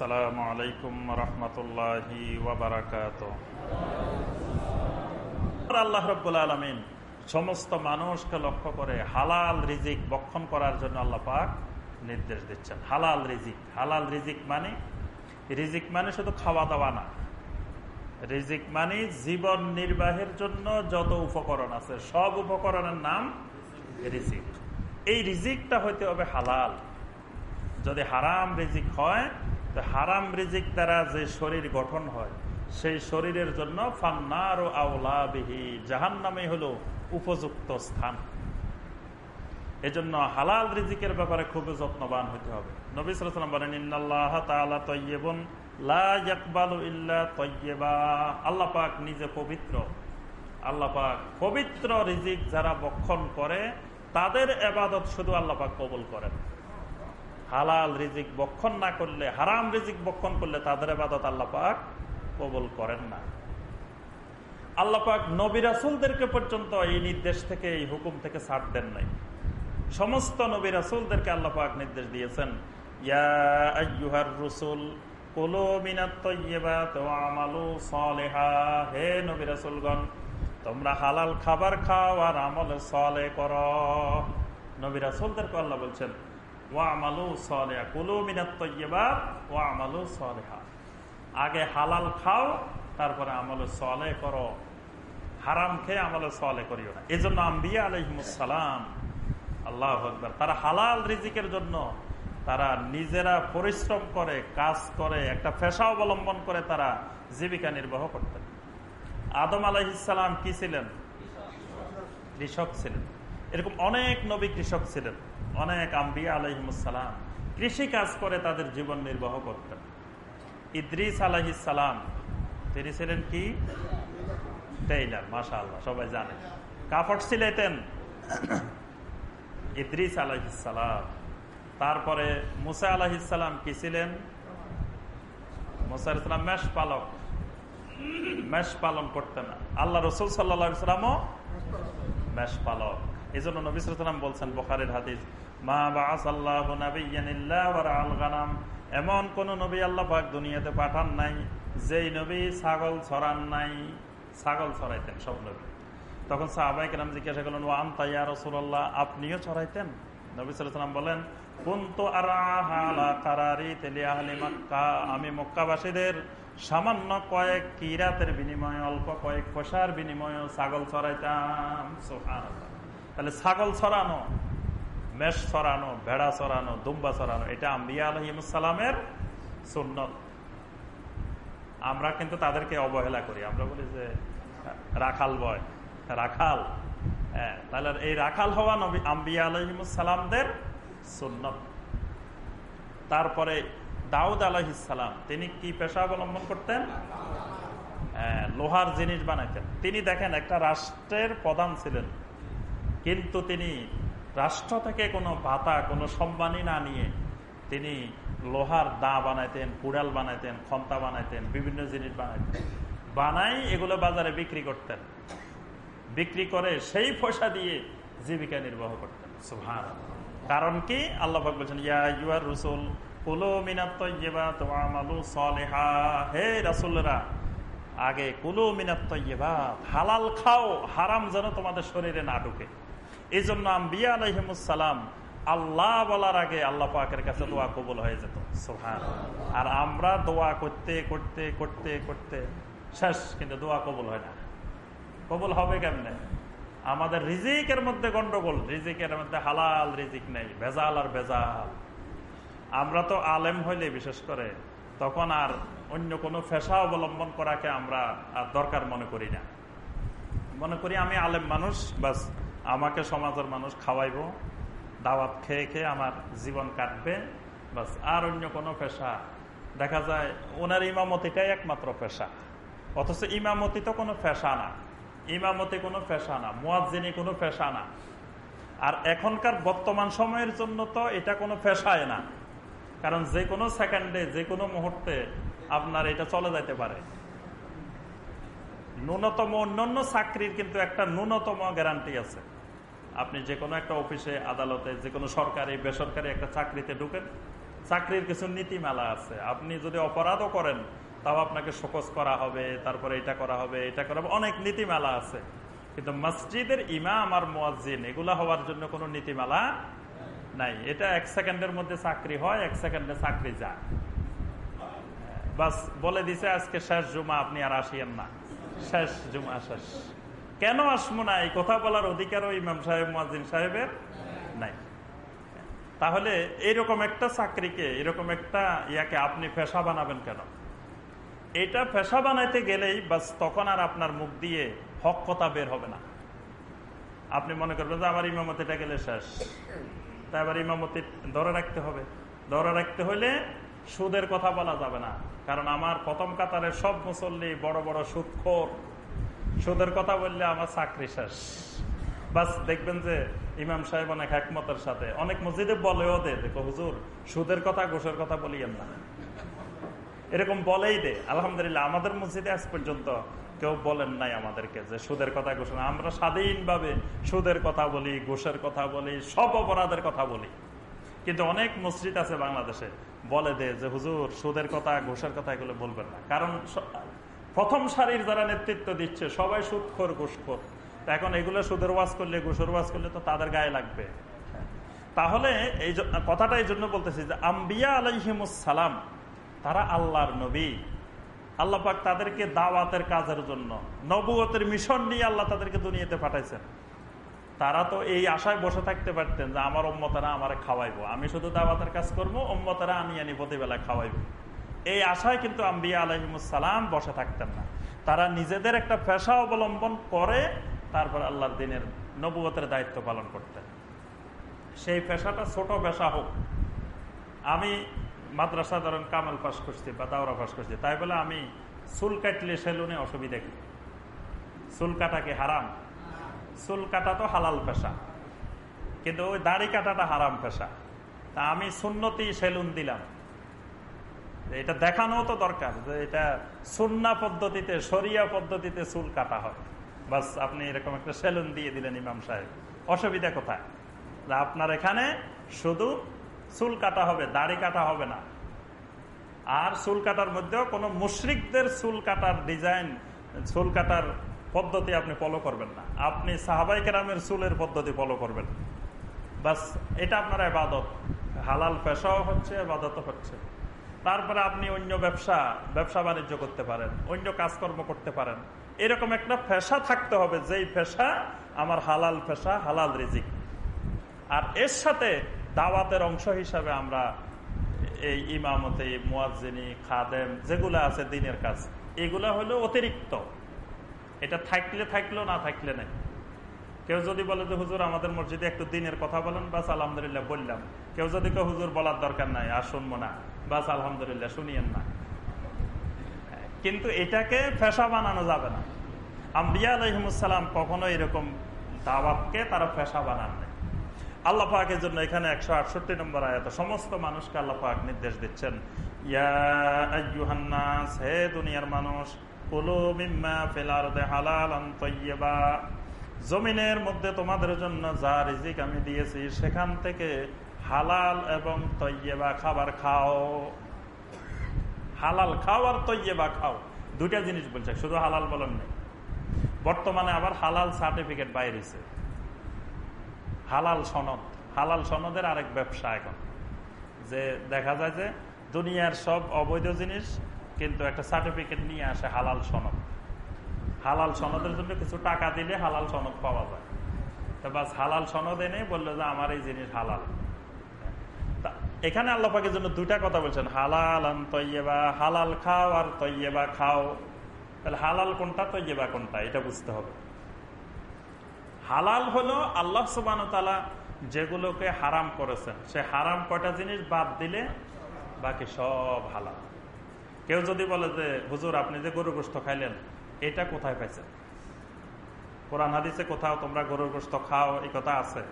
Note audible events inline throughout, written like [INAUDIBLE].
আসসালামু আলাইকুম রহমতুল্লাহি আল্লাহ রব্বুল আলমিন সমস্ত মানুষকে লক্ষ্য করে হালাল রিজিক বক্ষণ করার জন্য আল্লাহ পাক নির্দেশ দিচ্ছেন। হালাল রিজিক। হালাল রিজিক মানে? রিজিক মানে শুধু খাওয়া দাওয়া না। রিজিক মানে জীবন নির্বাহের জন্য যত উপকরণ আছে, সব উপকরণের নাম রিজিক। এই রিজিকটা হইতে হবে হালাল। যদি হারাম রিজিক হয় হারাম রিজিক দ্বারা যে শরীর গঠন হয়, সেই শরীরের জন্য ফান্নার ও আউলাবিহি জাহান নামে হলো উপযুক্ত স্থান। এজন্য হালাল রিজিকের ব্যাপারে খুবই যত্নবান হতে হবে। নবী তাআলা লা নিজে পবিত্র। পবিত্র যারা বক্ষণ করে, তাদের এবাদত শুধু আল্লাহ কবুল করেন। হালাল রিজিক বক্ষণ না করলে, হারাম রিজিক বক্ষণ করলে তাদের এবাদত আল্লাহ পাক কবুল করেন না। আল্লাহ পাক নবী রাসুলদেরকে পর্যন্ত এই নির্দেশ থেকে, এই হুকুম থেকে ছাড় দেন নাই। সমস্ত নবী রাসুলদেরকে আল্লাহ পাক নির্দেশ দিয়েছেন, ইয়া রসুল হে নবী রাসূলগণ, তোমরা হালাল খাবার খাও আর আমল সলে কর। নবী রাসূলদেরকে আল্লাহ বলছেন ওয়া আমালু সালেহা, কুলু মিনাত ওয়া আমালু সালেহা। আগে হালাল খাও, তারপরে আমল সলে করো। হারাম খেয়ে আমল সলে করিও না। এই জন্য আম্বিয়া আলহিমুসালাম আল্লাহ আকবর, তারা হালাল রিজিকের জন্য তারা নিজেরা পরিশ্রম করে, কাজ করে, একটা পেশা অবলম্বন করে তারা জীবিকা নির্বাহ করতেন। আদম আলহিসাম কি ছিলেন? কৃষক ছিলেন। এরকম অনেক নবী কৃষক ছিলেন। অনেক আম্বিয়া আলহিমুসালাম কৃষি কাজ করে তাদের জীবন নির্বাহ করতেন। ইদ্রিস আলহিসাম তিনি ছিলেন কি? টেইলার মাসা আল্লাহ সবাই জানে। কাপড় সিলাইতেন ইদ্রিস আলহিসাম তারপরে মুসা আলহিসাম কি ছিলেন? মুসা মেষ পালক। মেষ পালন করতেন। আল্লাহ রসুল সাল্লা সাল্লামও মেষ পালক। এই জন্য নবিসাম বলছেন বখারের হাদিস, মা বাস আল্লাহ আল এমন কোন নবী আল্লাহ পাক দুনিয়াতে পাঠান নাই, যেই নবী ছাগল ছড়ান নাই। ছাগল ছড়াইতেন সব নবী। তখন সাহাবাইক রাম জিজ্ঞাসা করলেন ও আন্তাইয়া রসুল্লাহ আপনিও ছড়াইতেন? নবী সাল্লাম বলেন আমি মক্কাবাসীদের সামান্য কয়েক কিরাতের বিনিময়ে, অল্প কয়েক পয়সার বিনিময়ে ছাগল ছড়াইতাম। তাহলে ছাগল ছড়ানো, মেষ ছড়ানো, ভেড়া ছড়ানো, দুম্বা ছড়ানো, এটা আম্বিয়া আলহিমসালামের সুন্নত। আমরা কিন্তু তাদেরকে অবহেলা করি। আমরা বলি যে, রাখাল বয় রাখাল হ্যাঁ তাহলে এই রাখাল হওয়া নবী, আম্বিয়া আলহিমসালামদের সুন্নত। তারপরে দাউদ আলহিসাম তিনি কি পেশা অবলম্বন করতেন? লোহার জিনিস বানাইতেন। তিনি দেখেন একটা রাষ্ট্রের প্রধান ছিলেন। কিন্তু তিনি রাষ্ট্র থেকে কোনো ভাতা, কোনো সম্মানই না নিয়ে তিনি লোহার দা বানাইতেন, কুড়াল বানাইতেন, খন্তা বানাইতেন, বিভিন্ন জিনিস বানাইতেন। বানাই এগুলো বাজারে বিক্রি করতেন। বিক্রি করে সেই পয়সা দিয়ে জীবিকা নির্বাহ করতেন। সুহান কারণ কি? আল্লাহ বলছেন, ইয়া ইউর রসুল, কুলো মিনাত হে আগে কুলো মিনাত হালাল খাও, হারাম যেন তোমাদের শরীরে না ঢুকে। এই জন্য আম্বিয়া আলহিমুসালাম আল্লাহ বলার আগে আল্লাহ পাকের কাছে দোয়া কবুল হয়ে যেত। সোহান আর আমরা দোয়া করতে করতে করতে করতে শেষ, কিন্তু দোয়া কবুল হয় না। কবুল হবে কেমনে? আমাদের রিজিকের মধ্যে গন্ডগোল, রিজিকের মধ্যে হালাল রিজিক নেই, ভেজাল আর ভেজাল। আমরা তো আলেম হইলে, বিশেষ করে, তখন আর অন্য কোনো ফেসা অবলম্বন করাকে আমরা আর দরকার মনে করি না। মনে করি আমি আলেম মানুষ, বাস আমাকে সমাজের মানুষ খাওয়াইব, দাওয়াত খেয়ে খেয়ে আমার জীবন কাটবে, বাস। আর অন্য কোনো পেশা। দেখা যায় ওনার ইমামতিটাই একমাত্র পেশা। অথচ ইমামতি তো কোনো পেশা না। ইমামতি কোনো পেশা না, মুয়াজ্জিনী কোনো পেশা না। আর এখনকার বর্তমান সময়ের জন্য তো এটা কোনো পেশায় না। কারণ যে কোনো সেকেন্ডে, যে কোনো মুহূর্তে আপনার এটা চলে যাইতে পারে। ন্যূনতম অন্যান্য চাকরির কিন্তু একটা ন্যূনতম গ্যারান্টি আছে। আপনি যে কোনো একটা অফিসে, আদালতে যে কোনো সরকারি, বেসরকারি একটা চাকরিতে ঢুকেন, চাকরির কিছু নীতিমালা আছে। আপনি যদি অপরাধও করেন, তাও আপনাকে শোকস করা হবে, তারপরে এটা করা হবে, এটা করা হবে, অনেক নীতিমালা আছে। কিন্তু মসজিদের ইমাম আর মোয়াজিন এগুলা হওয়ার জন্য কোনো নীতিমালা নাই। এটা এক সেকেন্ডের মধ্যে চাকরি হয়, এক সেকেন্ডে চাকরি যায়। বাস বলে দিছে, আজকে শেষ জুমা, আপনি আর আসিয়েন না। শেষ জুমা শেষ। কেন আসব না এই কথা বলার অধিকারও ইমাম সাহেব মাজিন সাহেবের নাই। তাহলে এইরকম একটা চাকরিকে এরকম একটা ইয়াকে আপনি পেশা বানাবেন কেন? এটা পেশা বানাইতে গেলেই বাস তখন আর আপনার মুখ দিয়ে হক কথা বের হবে না। আপনি মনে করবেন যে আমার ইমামতিটা গেলে শেষ। তা এবার ইমামতি ধরে রাখতে হবে। ধরে রাখতে হলে সুদের কথা বলা যাবে না। কারণ আমার প্রথম কাতারের সব মুসল্লি বড় বড় সুদখোর। সুদের কথা বললে আমার চাকরি শেষ। বাস, দেখবেন যে ইমাম সাহেব অনেক একমতের সাথে। অনেক মসজিদে বলেও দে দেখো হুজুর, সুদের কথা ঘোষের কথা বলিয়েন না। এরকম বলেই দে আলহামদুলিল্লাহ, আমাদের মসজিদে আজ পর্যন্ত কেউ বলেন নাই আমাদেরকে যে সুদের কথা ঘোষণা আমরা স্বাধীনভাবে সুদের কথা বলি ঘোষের কথা বলি, সব অপরাধের কথা বলি। কিন্তু অনেক মসজিদ আছে বাংলাদেশে, বলে দে যে, হুজুর, সুদের কথা, ঘোষের কথা এগুলো বলবেন না। কারণ প্রথম সারির যারা নেতৃত্ব দিচ্ছে, সবাই সুদখোর, ঘুষখোর। এখন এগুলো সুদের ওয়াজ করলে, ঘুষের ওয়াজ করলে তো তাদের গায়ে লাগবে। তাহলে এই কথাটা এই জন্য বলতেছি যে, আম্বিয়া আলাইহিমুসালাম তারা আল্লাহর নবী। আল্লাহ পাক তাদেরকে দাওয়াতের কাজের জন্য, নবুয়তের মিশন নিয়ে আল্লাহ তাদেরকে দুনিয়াতে পাঠাইছেন। তারা তো এই আশায় বসে থাকতে পারতেন যে আমার ওম্মতারা আমার খাওয়াইবো। আমি শুধু দাওয়াতের কাজ করব ওম্মতারা আমি আনি প্রতিবেলা খাওয়াইবো। এই আশায় কিন্তু আম্বিয়া আলহিমুসালাম বসে থাকতেন না। তারা নিজেদের একটা পেশা অবলম্বন করে তারপর আল্লাহর দিনের নবুয়তের দায়িত্ব পালন করতেন। সেই পেশাটা ছোট পেশা হোক। আমি মাদ্রাসা ধরেন কামাল পাস করছি বা দাওরা পাস করছি, তাই বলে আমি চুল কাটলে সেলুনে অসুবিধা কি? চুল কাটা কি হারাম? চুল কাটা তো হালাল পেশা। কিন্তু ওই দাড়ি কাটাটা হারাম পেশা। তা আমি সুন্নতি সেলুন দিলাম। এটা দেখানো তো দরকার যে এটা সুন্না পদ্ধতিতে সরিয়া পদ্ধতিতে চুল কাটা হয়। বাস, আপনি এরকম একটা সেলুন দিয়ে দিলেন ইমাম সাহেব। অসুবিধা কোথায়? আপনার এখানে শুধু চুল কাটা হবে, দাড়ি কাটা হবে না। আর চুল কাটার মধ্যেও কোনো মুশ্রিকদের চুল কাটার ডিজাইন, চুল কাটার পদ্ধতি আপনি ফলো করবেন না। আপনি সাহাবাই কেরামের চুলের পদ্ধতি ফলো করবেন। বাস, এটা আপনার আবাদত হালাল পেশাও হচ্ছে আবাদত হচ্ছে। তারপরে আপনি অন্য ব্যবসা ব্যবসা বাণিজ্য করতে পারেন, অন্য কাজকর্ম করতে পারেন। এরকম একটা পেশা থাকতে হবে, যেই পেশা আমার হালাল পেশা, হালাল রিজিক। আর এর সাথে দাওয়াতের অংশ হিসাবে আমরা এই ইমামতে মুয়াজিনী খাদেম, যেগুলো আছে দিনের কাজ, এগুলো হলো অতিরিক্ত। এটা থাকলে থাকলেও না থাকলে নাই। কেউ যদি বলে যে, হুজুর, আমাদের মসজিদে একটু দিনের কথা বলেন। বাস, আলহামদুলিল্লাহ, বললাম। কেউ যদি কেউ হুজুর, বলার দরকার নাই, আর শুনব না। বাস, আলহামদুলিল্লাহ, শুনিয়েন না। কিন্তু এটাকে ফেসা বানানো যাবে না। আম্বিয়া আলহিমুসালাম কখনো এরকম দাওয়াতকে তারা ফেসা বানান নেই। আল্লাহ পাকের জন্য এখানে একশো আটষট্টি নম্বর আয়াত, সমস্ত মানুষকে আল্লাহ পাক নির্দেশ দিচ্ছেন। ইয়া হে দুনিয়ার মানুষ জমিনের মধ্যে তোমাদের জন্য যা রিজিক আমি দিয়েছি, সেখান থেকে হালাল এবং তৈবা খাবার খাও। হালাল খাও আর তৈবা খাও। দুইটা জিনিস বলছে, শুধু হালাল বলেন নেই। বর্তমানে আবার হালাল সার্টিফিকেট বাইরেছে হালাল সনদ, হালাল সনদের আরেক ব্যবসা এখন। যে দেখা যায় যে দুনিয়ার সব অবৈধ জিনিস কিন্তু একটা সার্টিফিকেট নিয়ে আসে হালাল সনদ। হালাল সনদের জন্য কিছু টাকা দিলে হালাল সনদ পাওয়া যায়। তো বাস হালাল সনদ এনে বলল যে, আমার এই জিনিস হালাল। এখানে আল্লাহ পাকের জন্য দুইটা কথা বলছেন হালাল তৈবা হালাল খাও আর তৈবা খাও। তাহলে হালাল কোনটা তৈবা কোনটা, এটা বুঝতে হবে। হালাল হলো আল্লাহ সুবান তালা যেগুলোকে হারাম করেছেন। সে হারাম কয়টা জিনিস বাদ দিলে বাকি সব হালাল। কেউ যদি বলে যে, হুজুর, আপনি যে গরু গোস্ত খাইলেন, এটা কোথায় পাইছেন? কোরআন হাদিসে কোথাও তোমরা গরুর গোস্ত খাও, এই কথা আছে।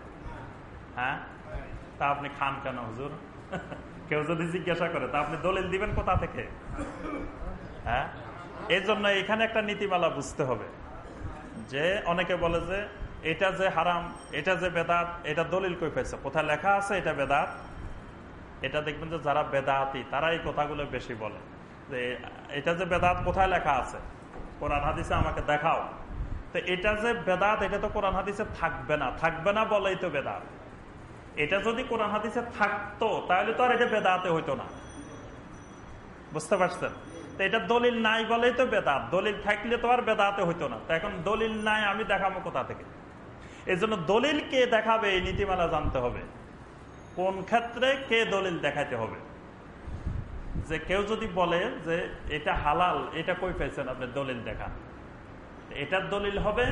হ্যাঁ? তা আপনি খান কেন, হুজুর? [LAUGHS] কেউ যদি জিজ্ঞাসা করে, তা আপনি দলিল দিবেন কোথা থেকে? হ্যাঁ? এই জন্য এখানে একটা নীতিমালা বুঝতে হবে। যে অনেকে বলে যে, এটা যে হারাম, এটা যে বেদাত, এটা দলিল কই পাইছে? কোথায় লেখা আছে, এটা বেদাত? এটা দেখবেন যে যারা বেদাহাতি তারা এই কথাগুলো বেশি বলে। যে এটা যে বেদাত কোথায় লেখা আছে? কোরআন হাদিসে আমাকে দেখাও। তো এটা যে বেদাত, এটা তো কোরআন হাদিসে থাকবে না। থাকবে না বলেই তো বেদাত। এটা যদি কোরআন হাদিসে থাকতো, তাহলে তো আর এটা বেদাতে হইতো না। বুঝতে পারছেন? তো এটা দলিল নাই বলেই তো বেদাত। দলিল থাকলে তো আর বেদাতে হইতো না। তো এখন দলিল নাই, আমি দেখাবো কোথা থেকে? এই জন্য দলিল কে দেখাবে এই নীতিমালা জানতে হবে। কোন ক্ষেত্রে কে দলিল দেখাইতে হবে? যে কেউ যদি বলে যে এটা হালাল, এটা কই পেয়েছেন আপনি দলিল দেখান এটার দলিল হবে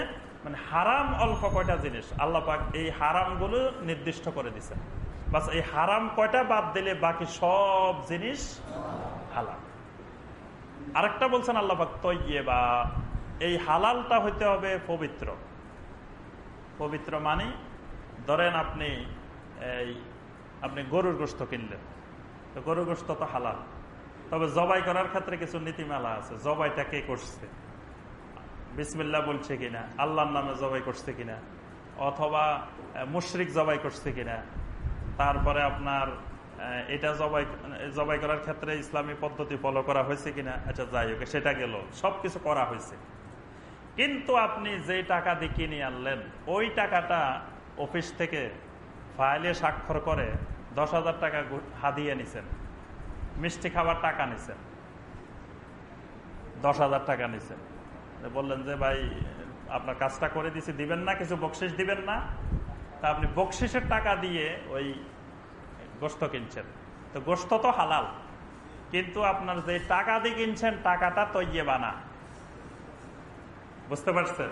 মানে হারাম অল্প কয়টা জিনিস। আল্লাহ পাক এই হারামগুলো নির্দিষ্ট করে দিচ্ছেন বাস এই হারাম কয়টা বাদ দিলে বাকি সব জিনিস হালাল। আরেকটা বলছেন আল্লাহ পাক তৈয়ে বা এই হালালটা হইতে হবে পবিত্র। পবিত্র মানে ধরেন আপনি এই, আপনি গরুর গোস্ত কিনলেন। তো গরুর গোস্ত তো হালাল। তবে জবাই করার ক্ষেত্রে কিছু নীতিমালা আছে। জবাইটা কে করছে? বিসমিল্লা বলছে কিনা? আল্লাহর নামে জবাই করছে কিনা? অথবা মুশরিক জবাই করছে কিনা? তারপরে আপনার এটা জবাই জবাই করার ক্ষেত্রে ইসলামী পদ্ধতি ফলো করা হয়েছে কিনা? আচ্ছা যাই হোক, সেটা গেল। সবকিছু করা হয়েছে। কিন্তু আপনি যে টাকা দিয়ে কিনে আনলেন, ওই টাকাটা অফিস থেকে ফাইলে স্বাক্ষর করে দশ হাজার টাকা হাদিয়ে নিছেন। মিষ্টি খাবার টাকা নিছেন। দশ হাজার টাকা নিছেন। বললেন যে, ভাই, আপনার কাজটা করে দিছি, দিবেন না, কিছু বকশিস দিবেন না। তা আপনি বকশিসের টাকা দিয়ে ওই গোস্ত কিনছেন। তো গোস্ত তো হালাল, কিন্তু আপনার যে টাকা দিয়ে কিনছেন, টাকাটা তৈয়ে বানা বুঝতে পারছেন?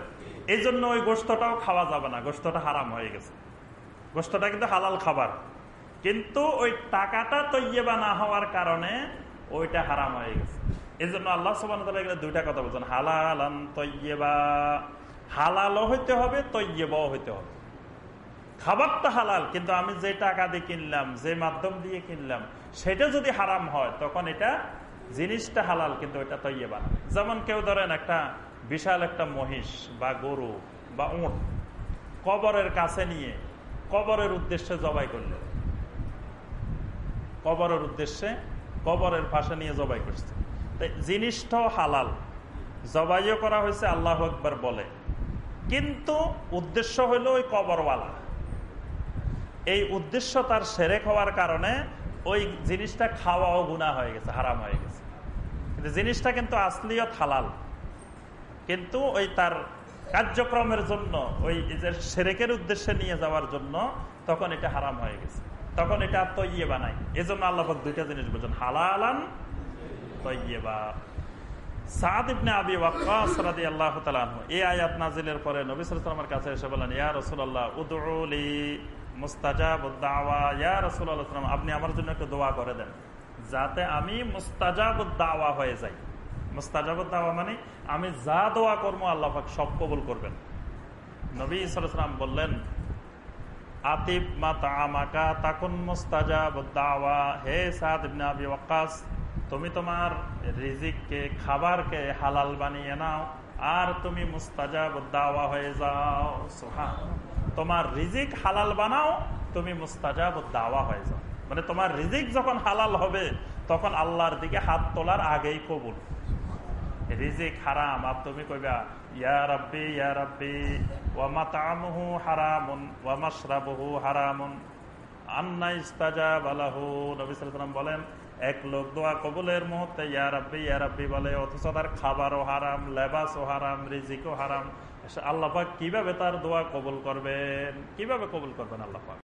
এই জন্য ওই গোস্তটাও খাওয়া যাবে না। গোস্তটা হারাম হয়ে গেছে। গোস্তটা কিন্তু হালাল খাবার। কিন্তু ওই টাকাটা তৈবা না হওয়ার কারণে ওইটা হারাম হয়ে গেছে। এই জন্য আল্লাহ সবান দুইটা কথা বলছেন, হালালান তৈবা হালালও হইতে হবে তৈবাও হইতে হবে। খাবারটা হালাল, কিন্তু আমি যে টাকা দিয়ে কিনলাম, যে মাধ্যম দিয়ে কিনলাম, সেটা যদি হারাম হয়, তখন এটা জিনিসটা হালাল, কিন্তু এটা তৈবা যেমন কেউ ধরেন একটা বিশাল একটা মহিষ বা গরু বা উঁট কবরের কাছে নিয়ে কবরের উদ্দেশ্যে জবাই করলেন কবরের উদ্দেশ্যে কবরের পাশে নিয়ে জবাই করছে। জিনিসটাও হালাল। জবাইও করা হয়েছে, আল্লাহ একবার বলে। কিন্তু উদ্দেশ্য হইল ওই কবরওয়ালা। এই উদ্দেশ্য তার সেরেক হওয়ার কারণে ওই জিনিসটা খাওয়াও গুণা হয়ে গেছে, হারাম হয়ে গেছে। কিন্তু জিনিসটা কিন্তু আসলিয়ত হালাল। কিন্তু ওই তার কার্যক্রমের জন্য, ওই সেরেকের উদ্দেশ্যে নিয়ে যাওয়ার জন্য তখন এটা হারাম হয়ে গেছে। তখন এটা তৈয়ে এই জন্য আল্লাহ দুইটা জিনিস বলছেন, হালালান এই আয়াত পরে নবী সাল্লাল্লাহু কাছে আপনি আমার জন্য একটু দোয়া করে দেন, যাতে আমি মুস্তাজাবুদ দাওয়া হয়ে যাই। মুস্তাজাবুদ দাওয়া মানে আমি যা দোয়া করব আল্লাহ সব কবুল করবেন। নবী সাল্লাম বললেন আতিব মাতা আমাকা তাকুন মুস্তাজাবুদ দাওয়া। হে সাদ তুমি তোমার রিজিককে, খাবারকে হালাল বানিয়ে নাও, আর তুমি মুস্তাজাব দাওয়া হয়ে যাও। সোহান তোমার রিজিক হালাল বানাও, তুমি মুস্তাজাব দাওয়া হয়ে যাও। মানে তোমার রিজিক যখন হালাল হবে, তখন আল্লাহর দিকে হাত তোলার আগেই কবুল। রিজিক হারাম, আর তুমি কইবা, ইয়া রাব্বি ইয়া রাব্বি। বলেন, এক লোক দোয়া কবুলের মুহূর্তে ইয়া রাব্বি বলে, অথচ তার খাবারও হারাম, লেবাসও হারাম, রিজিকও হারাম। আল্লাহ পাক কীভাবে তার দোয়া কবুল করবেন? কীভাবে কবুল করবেন আল্লাহ পাক?